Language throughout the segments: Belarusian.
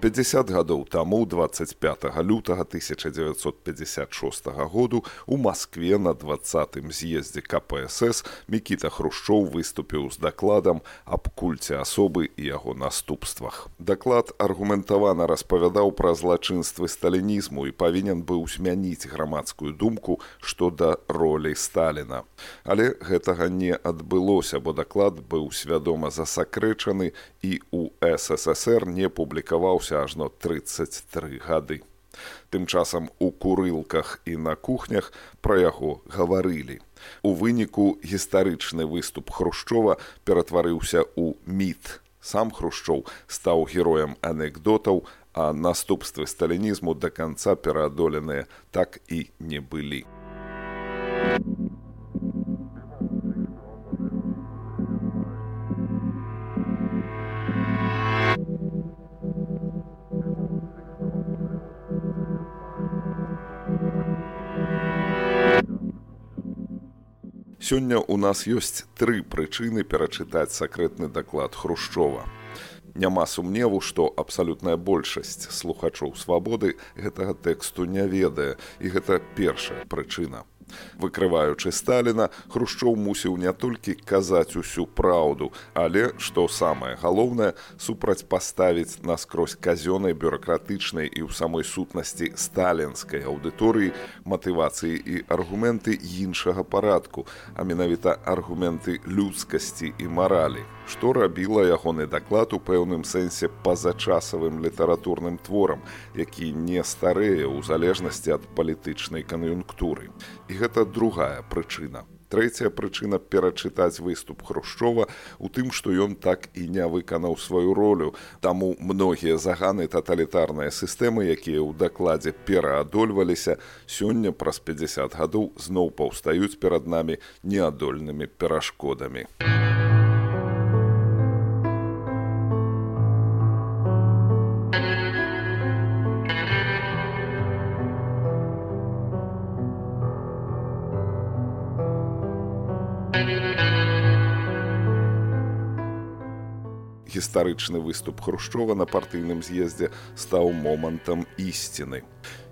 50 гадоў таму 25 лютага 1956 году у Маскве на двадцатым з'ездзе КПСС Мікіта Хрушчоў выступіў з дакладам аб кульце асобы і яго наступствах. Даклад аргументавана распавядаў пра злачынствы сталінізму і павінен быў змяніць грамадскую думку што да ролей Сталіна. Але гэтага не адбылося, бо даклад быў свядома засакрэчаны і у ССР не публікаваўся ажно 33 гады. Тым часам у курылках і на кухнях пра яго гаварылі. У выніку гістарычны выступ Хрушчова ператварыўся ў міт. Сам Хрушчоў стаў героем анекдотаў, а наступствы сталінізму да канца пераадоленыя так і не былі. Сёння ў нас ёсць тры прычыны перачытаць сакрэтны даклад хрушчова. Няма сумневу, што абсалютная большасць слухачоў свабоды гэтага тэксту не ведае і гэта першая прычына. Выкрываючы Сталіна, Хрушчоў мусіў не толькі казаць усю праўду, але, што самае галоўнае, супрацьпаставіць наскрозь казёнай бюракратычнай і ў самой сутнасці сталінскай аўдыторыі матывацыі і аргументы іншага парадку, а менавіта аргументы людскасці і маралі што рабіла ягоны даклад у пэўным сэнсе пазачасавым літаратурным творам, які не старэе ў залежнасці ад палітычнай кан'юнктуры. І гэта другая прычына. Трэцяя прычына перачытаць выступ Хрушчова у тым, што ён так і не выканаў сваю ролю. Таму многія заганы таталітарныя сістэмы, якія ў дакладзе пераадольваліся, сёння праз 50 гадоў зноў паўстаюць перад намі неадольнымі перашкодамі. Гістарычны выступ хрушчова на партыйным з'ездзе стаў момантам ісціны.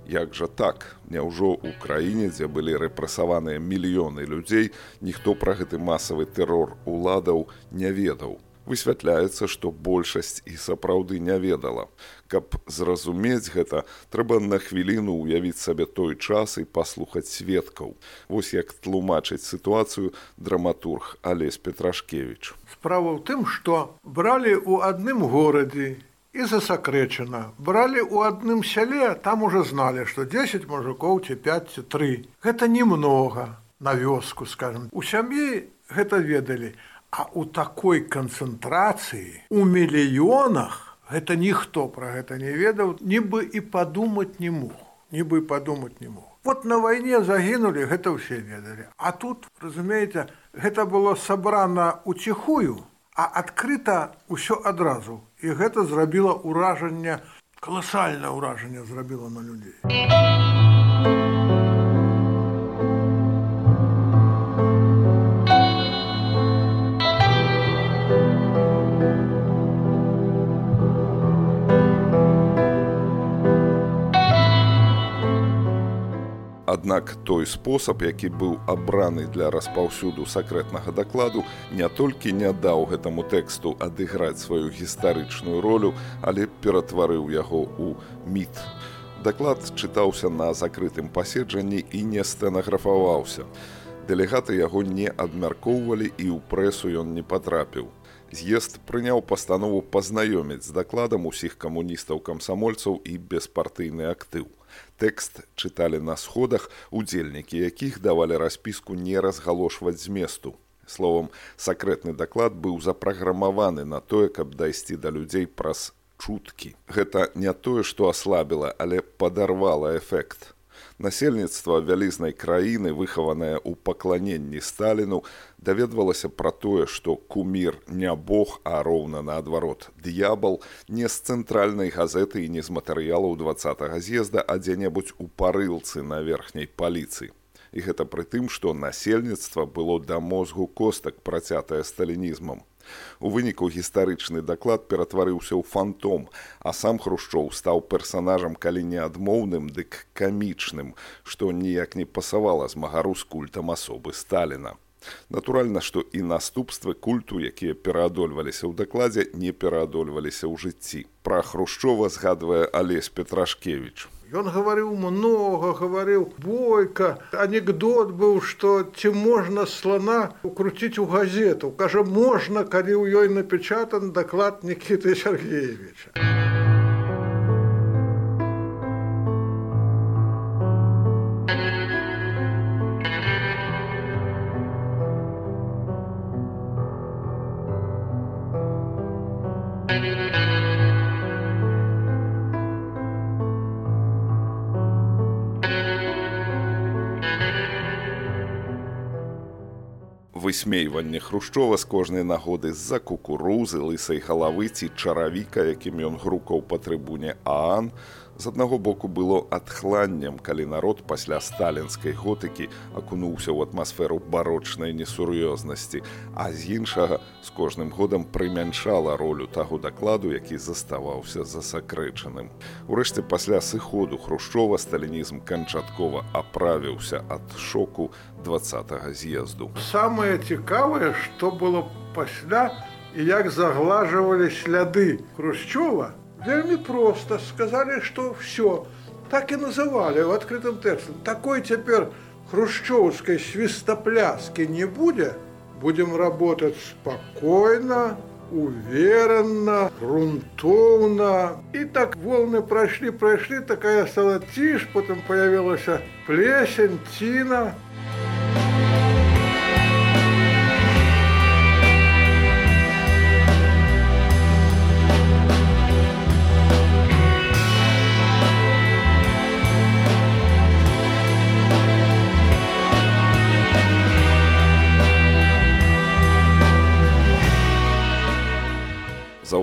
Як жа так, няўжо ў краіне, дзе былі рэпрасаваныя мільёны людзей, ніхто пра гэты масавы тэрор уладаў не ведаў высвятляецца, што большасць і сапраўды не ведала. Каб зразумець гэта, трэба на хвіліну ўявіць сабе той час і паслухаць сведкаў. Вось як тлумачыць сітуацыю драматург Алесь Петрашкевич. Справа ў тым, што бралі ў адным горадзе і засакрэчана. Бралі ў адным сяле, там уже зналі, што 10 мужикоў ці 5 ці 3. Гэта немнога на вёску, скажем. У сям'і гэта ведалі. А у такой канцэнтрацыі у мільёнах гэта ніхто пра гэта не ведаў, нібы і падумаць не мог, нібы падумаць не мог. Вот на вайне загінулі, гэта ўсе ведалі. А тут разумееце, гэта было сабрана уціхую, а адкрыта ўсё адразу. І гэта зрабіла ўражанне, каласальнае ўражанне зрабіла на людзей. Аднак той спосаб, які быў абраны для распаўсюду сакрэтнага дакладу, не толькі не даў гэтаму тэксту адыграць сваю гістарычную ролю, але ператварыў яго ў міт. Даклад чытаўся на закрытым паседжанні і не стэнаграфаваўся. Дэлегаты яго не абмяркоўвалі і ў прэсу ён не патрапіў. З'езд прыняў пастанову пазнаёміць з дакладам усіх камуністаў камсамольцаў і беспартыйны актыў. Тэкст чыталі на сходах, удзельнікі якіх давалі распіску не разгалошваць зместу. Словом, сакрэтны даклад быў запраграмаваны на тое, каб дайсці да людзей праз чуткі. Гэта не тое, што аслабіла, але падарвала эфект. Насельніцтва вялізнай краіны, выхаванае ў пакланенні Сталіну, даведвалася пра тое, што кумір не бог, а роўна наадварот. Д'ябал не з цэнтральнай газеты і не з матэрыялаў два з'езда, а дзе-небудзь у парылцы на верхняй паліцыі. І гэта пры тым, што насельніцтва было да мозгу костак працятае сталінізмам. У выніку гістарычны даклад ператварыўся ў фантом, а сам хрушчоў стаў персанажам калі не адмоўным, дык камічным, што ніяк не пасавала змагару з культам асобы Сталіна. Натуральна, што і наступствы культу, якія пераадольваліся ў дакладзе, не пераадольваліся ў жыцці. Пра хрушчова згадвае Алесь Петрашкевіч. Ён гаварыў многа, гаварыў бойка. Анекдот быў, што ці можна слана укруціць у газету. Кажа, можна, калі ў ёй напечатан даклад Нкіты Сергеевича. Высмейванне хрушчова з кожнай нагоды з-за кукурузы лысай галавы ці чаравіка якім ён грукаў па трыбуне аан з аднаго боку было адхланнем калі народ пасля сталінскай готыкі акунуўся ў атмасферу барочнай несур'ёзнасці а з іншага з кожным годам прымяншала ролю таго дакладу які заставаўся засакрэчаным. Урэшце пасля сыходу хрушчова сталінізм канчаткова аправіўся ад шоку два з'езду. Самое цікавае што было пасля і як заглажвалі сляды хрушчова вельмі просто сказали что все так и называли в открытым тексте такой теперь хрущевской свистопляски не будет будем работать спокойно уверенно грунтовно и так волны прошли прошли такая стала тишь потом появилась плесень тина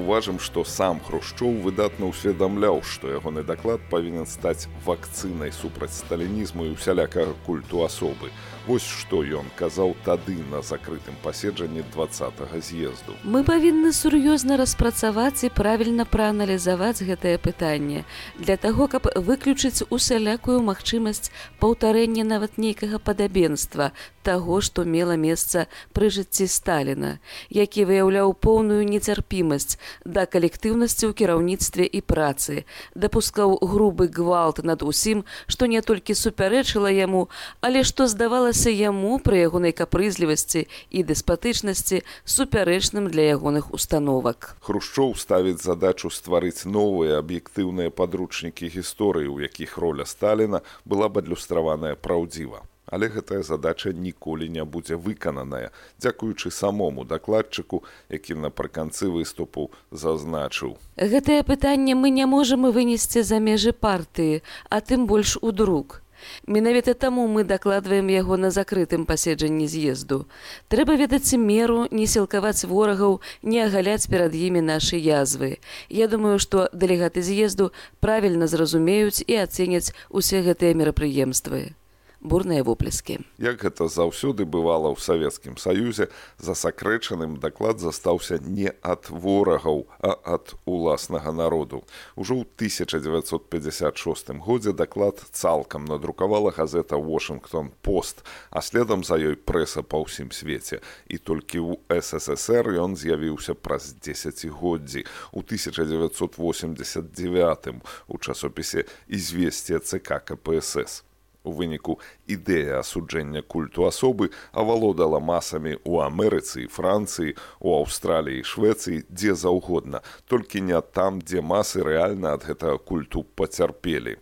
заўважым, што сам хрушчоў выдатна ўсведамляў, што ягоны даклад павінен стаць вакцынай супраць сталінізму і усялякага культу асобы. Вось што ён казаў тады на закрытым паседжанні два з'езду. Мы павінны сур'ёзна распрацаваць і правільна прааналізаваць гэтае пытанне для таго, каб выключыць усялякую магчымасць паўтарэння нават нейкага падабенства таго, што мела месца пры жыцці Сталіна, які выяўляў поўную нецярпімасць да калектыўнасці ў кіраўніцтве і працы, дапускаў грубы гвалт над усім, што не толькі супярэчыла яму, але што здавалася яму пры ягонай капрызлівасці і дэспатычнасці супярэчным для ягоных установак. Хрушчоў ставіць задачу стварыць новыя аб'ектыўныя падручнікі гісторыі, у якіх роля Сталіна была б адлюстраваная праўдзіва. Але гэтая задача ніколі не будзе выкананая, дзякуючы самому дакладчыку, які напрыканцы выступу зазначыў. Гэтае пытанне мы не можам вынесці за межы партыі, а тым больш у друк. Менавіта таму мы дакладваем яго на закрытым паседжанні з'езду. Трэба ведаць меру, не сілкаваць ворагаў, не агаляць перад імі нашы язвы. Я думаю, што дэлегаты з'езду правільна зразумеюць і ацэняць усе гэтыя мерапрыемствы бурныя воплескі. Як гэта заўсёды бывала ў савецкім саюзе, засакрэчаным даклад застаўся не ад ворагаў, а ад уласнага народу. Ужо ў 1956 годзе даклад цалкам надрукавала газета Вашингтон пост, а следам за ёй прэса па ўсім свеце. І толькі ў ССР ён з'явіўся праз 10годдзі у 1989 у часопісе ізвесце ЦК КПСС. У выніку ідэя асуджэння культу асобы авалодала масамі ў Амерыцы Францыі, у Аўстраліі Швецыі, дзе заўгодна, толькі не там, дзе масы рэальна ад гэтага культу пацярпелі.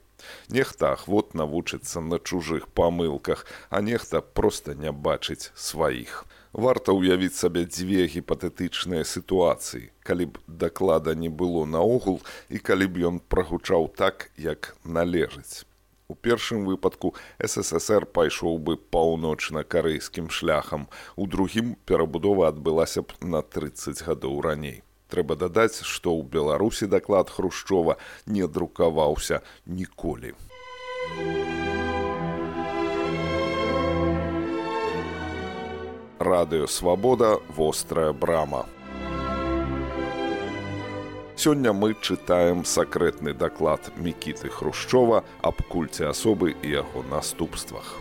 Нехта ахвот навучыцца на чужых памылках, а нехта проста не бачыць сваіх. Варта ўявіць сабе дзве гіпатэтычныя сітуацыі, калі б даклада не было наогул і калі б ён прагучаў так, як належыць У першым выпадку ССР пайшоў бы паўночна-карэйскім шляхам. У другім перабудова адбылася б на 30 гадоў раней. Трэба дадаць, што ў Беларусі даклад Хрушчова не друкаваўся ніколі. Радыё Свабода вострая брама. Сёння мы чытаем сакрэтны даклад мікіты Хрушчова аб кульце асобы і яго наступствах.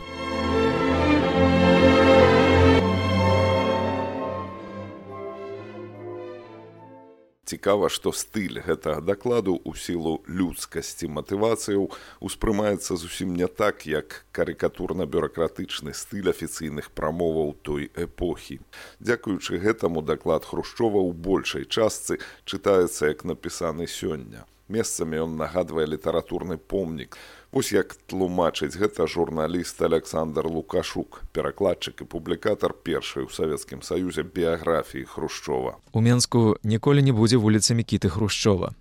Цікава што стыль гэтага дакладу ў сілу людскасці матывацыяў успрымаецца зусім не так як карыкатурна-бюракратычны стыль афіцыйных прамоваў той эпохі. Дзякуючы гэтаму даклад хрушчова ў большай частцы чытаецца як напісаны сёння. Месцамі ён нагадвае літаратурны помнік Вось як тлумачыць гэта журналіст Александр Лукашук, перакладчык і публікатар першай у савецкім саюзе біяграфіі Хрушчова. У Менску ніколі не будзе вуліцамі кіты Хрушчова.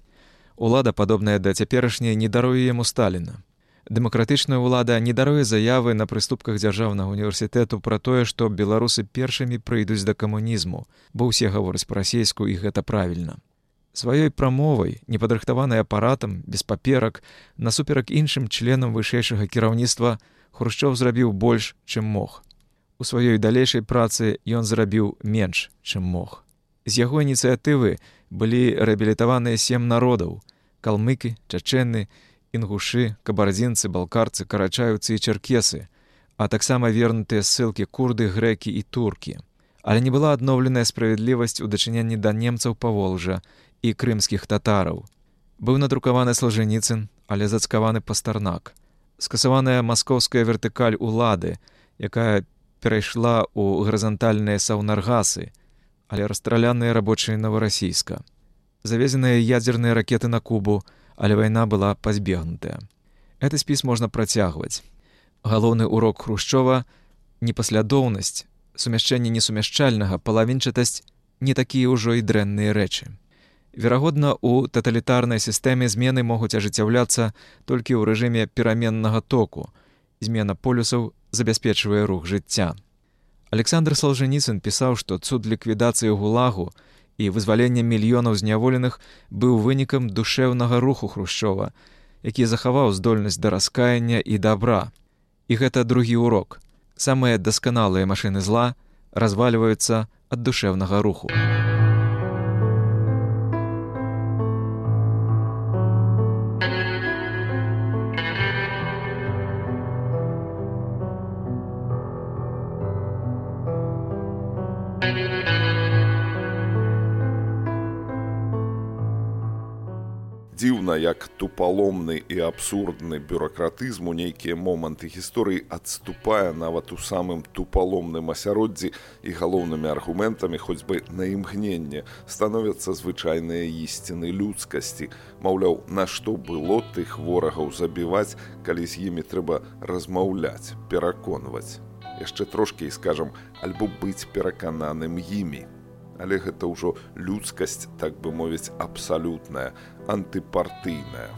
Улада, падобная да цяперашняй, не даруе яму Сталіна. Дэмакратычная ўлада не даруе заявы на прыступках дзяржаўнага універсітэту пра тое, што беларусы першымі прыйдуць да камунізму, бо ўсе гавораць па-расейску і гэта правільна сваёй прамовай непадрыхтаванай апаратам без паперак насуперак іншым членам вышэйшага кіраўніцтва хрушчоў зрабіў больш чым мог. У сваёй далейшай працы ён зрабіў менш чым мог. З яго ініцыятывы былі рэабілітаваныя сем народаў калмыкі чачэнны інгушы кабардзінцы балкарцы карачаюцы і чаркесы а таксама вернутыя ссылкі курды грэкі і туркі. Але не была адноўленая справядлівасць у дачыненні да немцаў паволжа і крымскіх татараў. Быў надрукаваны слажаніцын, але зацкаваны пастарнак. Скасаваная маскоўская вертыкаль улады, якая перайшла ў гарызантальныя саўнаргасы, але расстраляныя рабочыя наварасійска. Завезеныя ядзерныя ракеты на кубу, але вайна была пазбегнутая. Гэты спіс можна працягваць. Галоўны урок хрушчова непаслядоўнасць, сумяшчэнне несумяшчальнага палавінчатасць не такія ўжо і дрэнныя рэчы. Верагодна, у таталітарнай сістэме змены могуць ажыццяўляцца толькі ў рэжыме пераменнага току. Змена полюсаў забяспечвае рух жыцця. Александр Салжаніцын пісаў, што цуд ліквідацыі гулагу і вызвалення мільёнаў зняволеных быў вынікам душэўнага руху хрушчова, які захаваў здольнасць да раскаяння і добра. І гэта другі урок. Самыя дасканалыя машыны зла развальваюцца ад душэўнага руху. Як тупаломны і абсурдны бюракратызм у нейкія моманты гісторыі адступае нават у самым тупаломным асяроддзі і галоўнымі аргументамі хоць бы на імгненне становяцца звычайныя ісціны людскасці. Маўляў нашто было тых ворагаў забіваць калі з імі трэба размаўляць пераконваць. Яшчэ трошкі і скажам альбо быць перакананым імі але гэта ўжо людскасць так бы мовіць абсалютная антыпартыйная.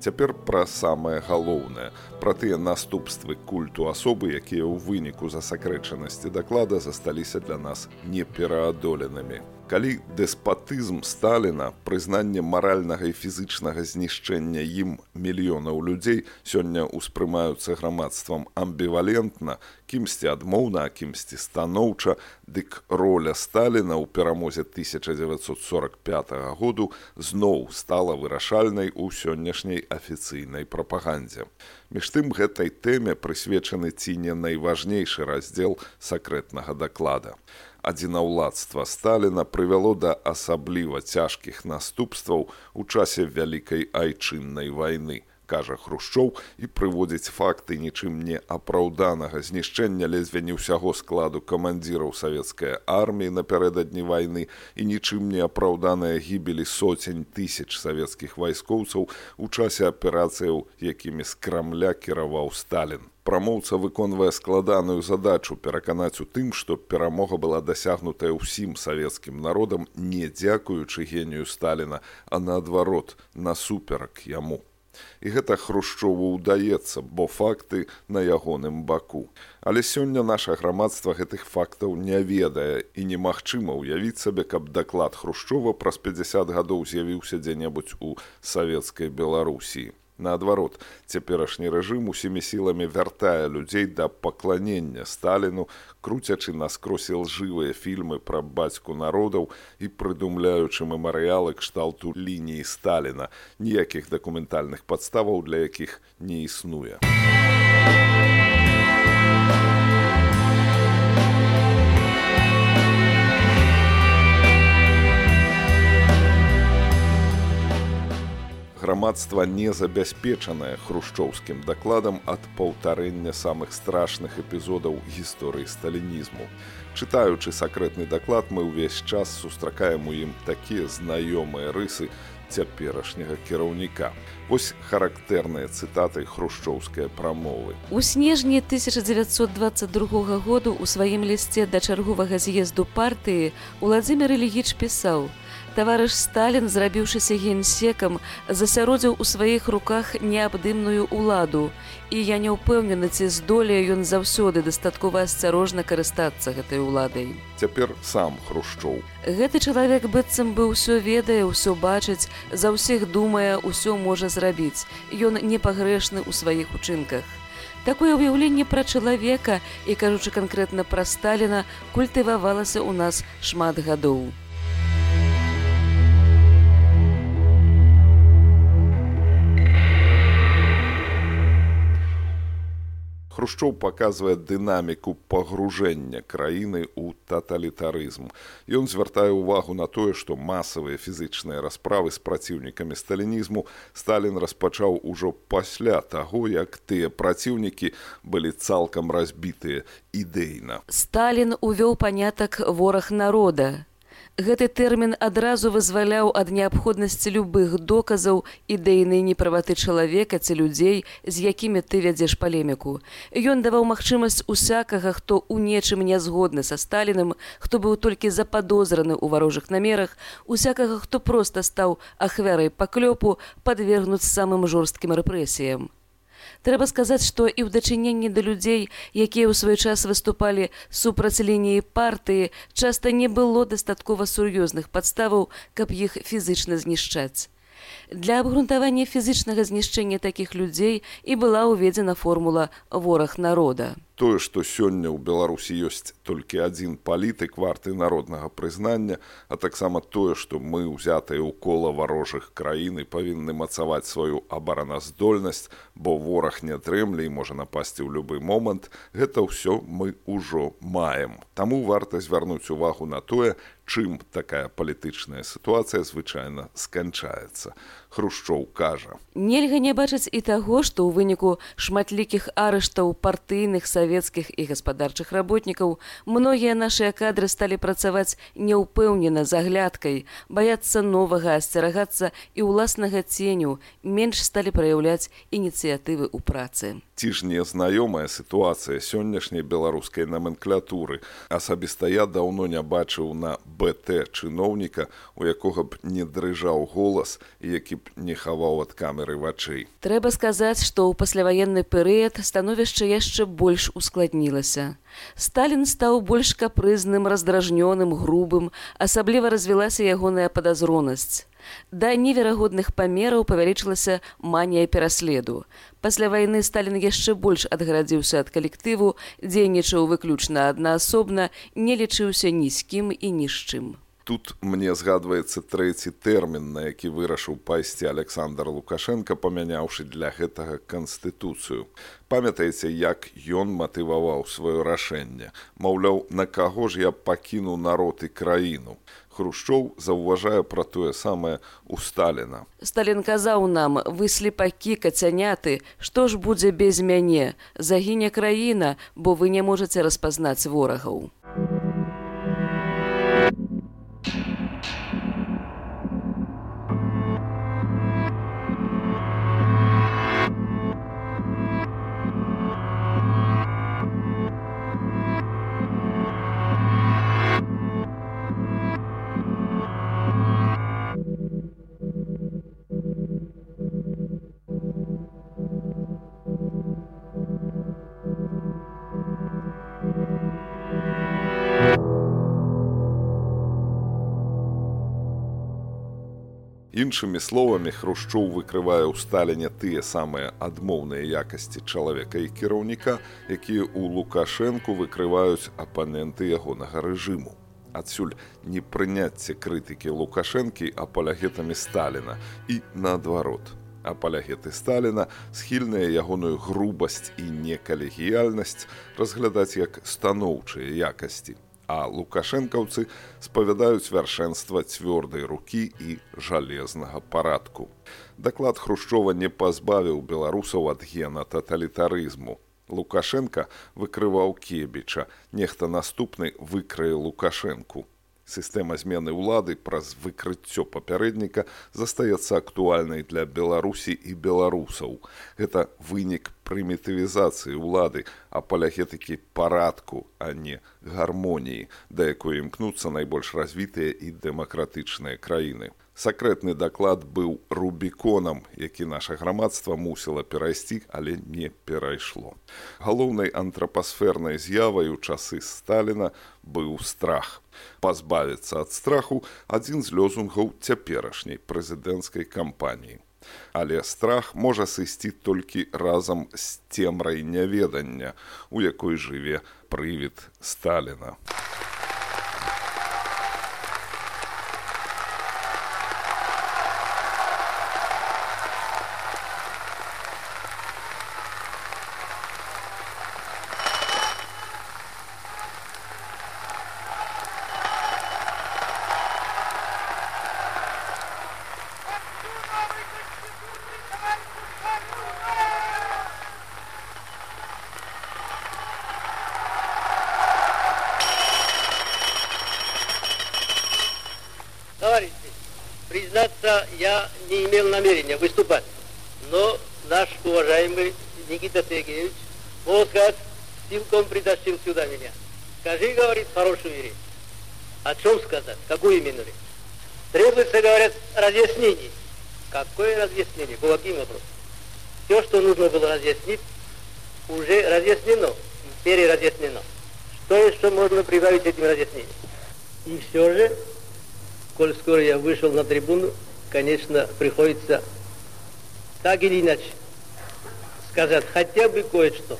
Цяпер пра самае галоўнае, пра тыя наступствы культу асобы, якія ў выніку засакрэчанасці даклада засталіся для нас непераадоленымі калі дэспатызм сталіна прызнанне маральнага і фізычнага знішчэння ім мільёнаў людзей сёння ўспрымаюцца грамадствам амбівалентна кімсьці адмоўна а кімсьці станоўча дык роля сталіна ў перамозе 1945 году зноў стала вырашальнай у сённяшняй афіцыйнай прапагандзе. Між тым гэтай тэме прысвечаны ці не найважнейшы раздзел сакрэтнага даклада адзінаўладства Сталіна прывяло да асабліва цяжкіх наступстваў у часе вялікай айчыннай вайны, кажа хрушчоў і прыводзіць факты нічым не апраўданага знішчэння лезве не ўсяго складу камандзіраў савецкай арміі напярэдадні вайны і нічым не апраўданая гібелі соцень тысяч савецкіх вайскоўцаў у часе аперацыяў якімі з крамля кіраваў сталін прамоўца выконвае складаную задачу пераканаць у тым, што перамога была дасягнутая ўсім савецкім народам не дзякуючы генію Сталіна, а наадварот насуперак яму. І гэта хрушчову ўдаецца, бо факты на ягоным баку. Але сёння наша грамадства гэтых фактаў не ведае і немагчыма ўявіць сабе, каб даклад хрушчова праз 50 гадоў з'явіўся дзе-небудзь у савецкай Беларусіі. Наадварот, цяперашні рэжым усімі сіламі вяртае людзей да пакланення Сталіну, круцячы наскрозь лжывыя фільмы пра бацьку народаў і прыдумляючы мемарыялы кшталту лініі Сталіна, ніякіх дакументальных падставаў, для якіх не існуе. Грамадства не забяспечанае хрушчоўскім дакладам ад паўтарэння самых страшных эпізодаў гісторыі сталінізму. Чытаючы сакрэтны даклад, мы ўвесь час сустракаем у ім такія знаёмыя рысы цяперашняга кіраўніка. Вось характэрныя цытаты хрушчоўскай прамовы. У снежні 1922 году у сваім лісце да чарговага з'езду партыі Уладзімир Ільіч пісаў: таварыш Сталін, зрабіўшыся генсекам, засяродзіў у сваіх руках неабдымную ўладу. І я не ўпэўнены, ці здолее ён заўсёды дастаткова асцярожна карыстацца гэтай уладай. Цяпер сам хрушчоў. Гэты чалавек быццам бы ўсё ведае, ўсё бачыць, за ўсіх думае, ўсё можа зрабіць. Ён непагрэшны ў сваіх учынках. Такое ўяўленне пра чалавека і кажучы канкрэтна пра Сталіна культывавалася ў нас шмат гадоў. Хрушчоў паказвае дынаміку пагружэння краіны ў таталітарызм. Ён звяртае ўвагу на тое, што масавыя фізычныя расправы з праціўнікамі сталінізму Сталін распачаў ужо пасля таго, як тыя праціўнікі былі цалкам разбітыя ідэйна. Сталін увёў панятак вораг народа. Гэты тэрмін адразу вызваляў ад неабходнасці любых доказаў ідэйнай неправаты чалавека ці людзей, з якімі ты вядзеш палеміку. Ён даваў магчымасць усякага, хто ў нечым не згодны са сталіным, хто быў толькі западозраны ў варожых намерах, усякага, хто проста стаў ахвярай паклёпу, падвергнуць самым жорсткім рэпрэсіям. Трэба сказаць, што і ў дачыненні да людзей, якія ў свой час выступалі супраць лініі партыі, часта не было дастаткова сур'ёзных падставаў, каб іх фізычна знішчаць. Для абгрунтавання фізычнага знішчэння такіх людзей і была ўведзена формула вораг народа. Тое, што сёння ў Беларусі ёсць толькі адзін палітык варты народнага прызнання, а таксама тое, што мы ўзятыя ў кола варожых краіны павінны мацаваць сваю абараназдольнасць, бо вораг не дрэмле і можа напасці ў любы момант, гэта ўсё мы ўжо маем. Таму варта звярнуць увагу на тое, чым такая палітычная сітуацыя звычайна сканчаецца. Хрушчоў кажа. Нельга не бачыць і таго, што ў выніку шматлікіх арыштаў партыйных савецкіх і гаспадарчых работнікаў многія нашыя кадры сталі працаваць няўпэўнена заглядкай, баяцца новага асцерагацца і ўласнага ценю, менш сталі праяўляць ініцыятывы ў працы. Ці ж незнаёмая сітуацыя сённяшняй беларускай наменклятуры. Асабіста я даўно не бачыў на БТ чыноўніка, у якога б не дрыжаў голас, які б не хаваў ад камеры вачэй. Трэба сказаць, што ў пасляваенны перыяд становішча яшчэ больш ускладнілася. Сталін стаў больш капрызным, раздражнёным, грубым, асабліва развілася ягоная падазронасць. Да неверагодных памераў павялічылася манія пераследу. Пасля вайны Сталін яшчэ больш адгарадзіўся ад калектыву, дзейнічаў выключна аднаасобна, не лічыўся ні з кім і ні з чым тут мне згадваецца трэці тэрмін на які вырашыў пайсці александр лукашенко памяняўшы для гэтага канстытуцыю памятаеце як ён матываваў сваё рашэнне маўляў на каго ж я пакіну народ і краіну Хрушчоў заўважае пра тое самае у Сталіна. Сталін казаў нам: вы слепакі кацяняты, што ж будзе без мяне, загіне краіна, бо вы не можаце распазнаць ворагаў. Іншымі словамі хрушчоў выкрывае ў сталіне тыя самыя адмоўныя якасці чалавека і кіраўніка якія ў лукашэнку выкрываюць апаненты ягонага рэжыму. Адсюль непрыняцце крытыкі лукашэнкі апалягетамі сталіна і наадварот апалягеты сталіна схільныя ягоную грубасць і некалегіяльнасць разглядаць як станоўчыя якасці а лукашэнкаўцы спавядаюць вяршэнства цвёрдай рукі і жалезнага парадку. Даклад хрушчова не пазбавіў беларусаў ад гена таталітарызму. Лукашенко выкрываў кебіча, нехта наступны выкрае лукашэнку сістэма змены ўлады праз выкрыццё папярэдніка застаецца актуальнай для беларусі і беларусаў. Гэта вынік прымітывізацыі ўлады апалягетыкі парадку а не гармоніі да якой імкнуцца найбольш развітыя і дэмакратычныя краіны сакрэтны даклад быў рубіконам які наша грамадства мусіла перайсці але не перайшло. Галоўнай антрапасфернай з'явай у часы сталіна быў страх. Пазбавіцца ад страху адзін з лёзунгаў цяперашняй прэзідэнцкай кампаніі. Але страх можа сысці толькі разам з цемрай няведання у якой жыве прывід сталіна имел намерения выступать. Но наш уважаемый Никита Сергеевич, можно сказать, силком притащил сюда меня. Скажи, говорит, хорошую речь. О чем сказать? Какую именно речь? Требуется, говорят, разъяснений. Какое разъяснение? По каким вопросам? Все, что нужно было разъяснить, уже разъяснено, переразъяснено. Что еще можно прибавить этим разъяснениям? И все же коль скоро я вышел на трибуну, конечно, приходится так или иначе сказать хотя бы кое-что.